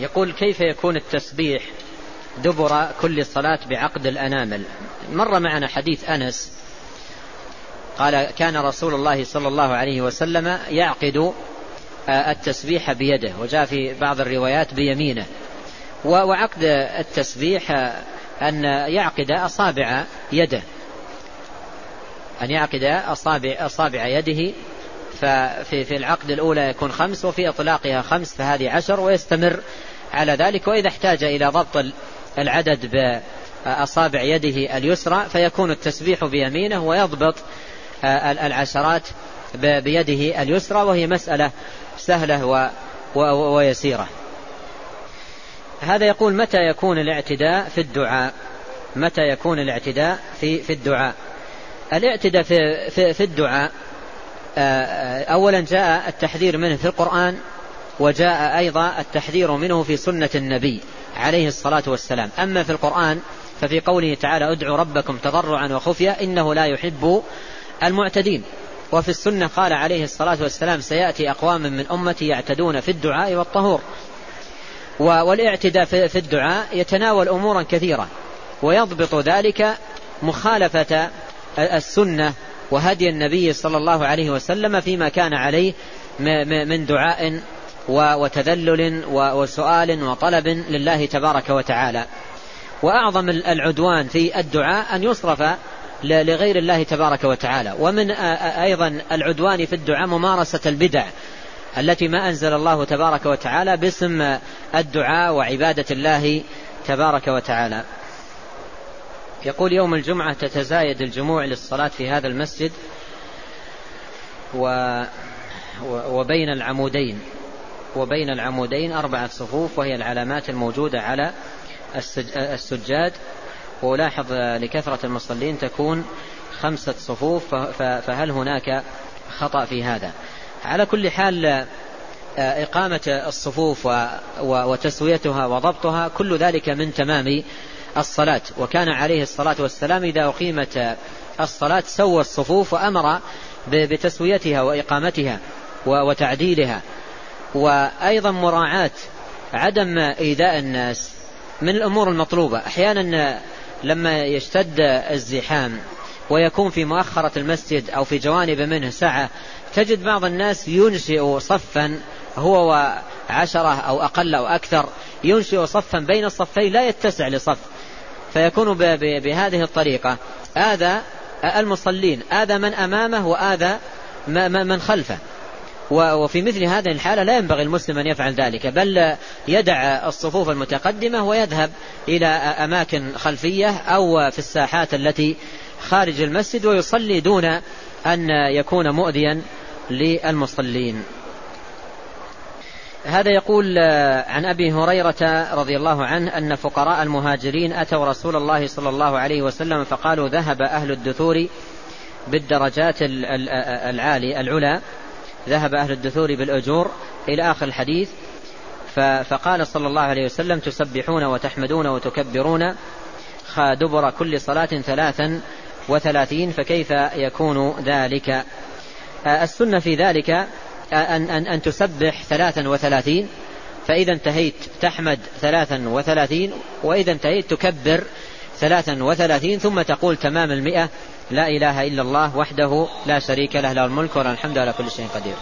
يقول كيف يكون التسبيح دبر كل صلاة بعقد الأنامل؟ مر معنا حديث أنس قال كان رسول الله صلى الله عليه وسلم يعقد التسبيح بيده وجاء في بعض الروايات بيمينه. وعقد التسبيح أن يعقد أصابع يده. أن يعقد أصابع, أصابع يده ففي في العقد الأولى يكون خمس وفي إطلاقها خمس فهذه عشر ويستمر على ذلك وإذا احتاج إلى ضبط العدد بأصابع يده اليسرى فيكون التسبيح بيمينه ويضبط العشرات بيده اليسرى وهي مسألة سهلة ويسيرة. هذا يقول متى يكون الاعتداء في الدعاء؟ متى يكون الاعتداء في في الدعاء؟ الاعتداء في في, في الدعاء اولا جاء التحذير منه في القرآن وجاء أيضا التحذير منه في سنة النبي عليه الصلاة والسلام. أما في القرآن ففي قوله تعالى ادعوا ربكم تضرعا وخفيا إنه لا يحب المعتدين. وفي السنة قال عليه الصلاة والسلام سيأتي أقوام من أمتي يعتدون في الدعاء والطهور. والاعتداء في الدعاء يتناول أمورا كثيرة. ويضبط ذلك مخالفة السنة وهدي النبي صلى الله عليه وسلم فيما كان عليه من دعاء وتذلل وسؤال وطلب لله تبارك وتعالى. وأعظم العدوان في الدعاء أن يصرف لغير الله تبارك وتعالى. ومن أيضا العدوان في الدعاء ممارسة البدع التي ما أنزل الله تبارك وتعالى باسم الدعاء وعبادة الله تبارك وتعالى. يقول يوم الجمعة تتزايد الجموع للصلاة في هذا المسجد و وبين العمودين. وبين العمودين أربعة صفوف وهي العلامات الموجودة على السجاد. ولاحظ لكثرة المصلين تكون خمسة صفوف فهل هناك خطأ في هذا؟ على كل حال إقامة الصفوف وتسويتها وضبطها كل ذلك من تمام الصلاة. وكان عليه الصلاة والسلام إذا أقيمت الصلاة سوى الصفوف وأمر بتسويتها وإقامتها وتعديلها. وأيضا مراعاة عدم إيذاء الناس من الأمور المطلوبة. أحيانا لما يشتد الزحام ويكون في مؤخرة المسجد أو في جوانب منه سعة تجد بعض الناس ينشئ صفا هو وعشرة أو أقل أو أكثر ينشئ صفا بين الصفين لا يتسع لصف فيكون بهذه الطريقة. آذى المصلين آذى من أمامه وآذى من خلفه. وفي مثل هذه الحالة لا ينبغي المسلم أن يفعل ذلك بل يدع الصفوف المتقدمة ويذهب إلى أماكن خلفية أو في الساحات التي خارج المسجد ويصلي دون أن يكون مؤذيا للمصلين. هذا يقول عن أبي هريرة رضي الله عنه أن فقراء المهاجرين أتوا رسول الله صلى الله عليه وسلم فقالوا ذهب أهل الدثور بالدرجات العالي العلا ذهب أهل الدثور بالأجور إلى آخر الحديث فقال صلى الله عليه وسلم تسبحون وتحمدون وتكبرون دبر كل صلاة ثلاثا وثلاثين فكيف يكون ذلك؟ السنة في ذلك أن, أن, أن تسبح ثلاثا وثلاثين فإذا انتهيت تحمد ثلاثا وثلاثين وإذا انتهيت تكبر ثلاثا وثلاثين ثم تقول تمام المئة لا إله إلا الله وحده لا شريك له له الملك وله الحمد على كل شيء قدير.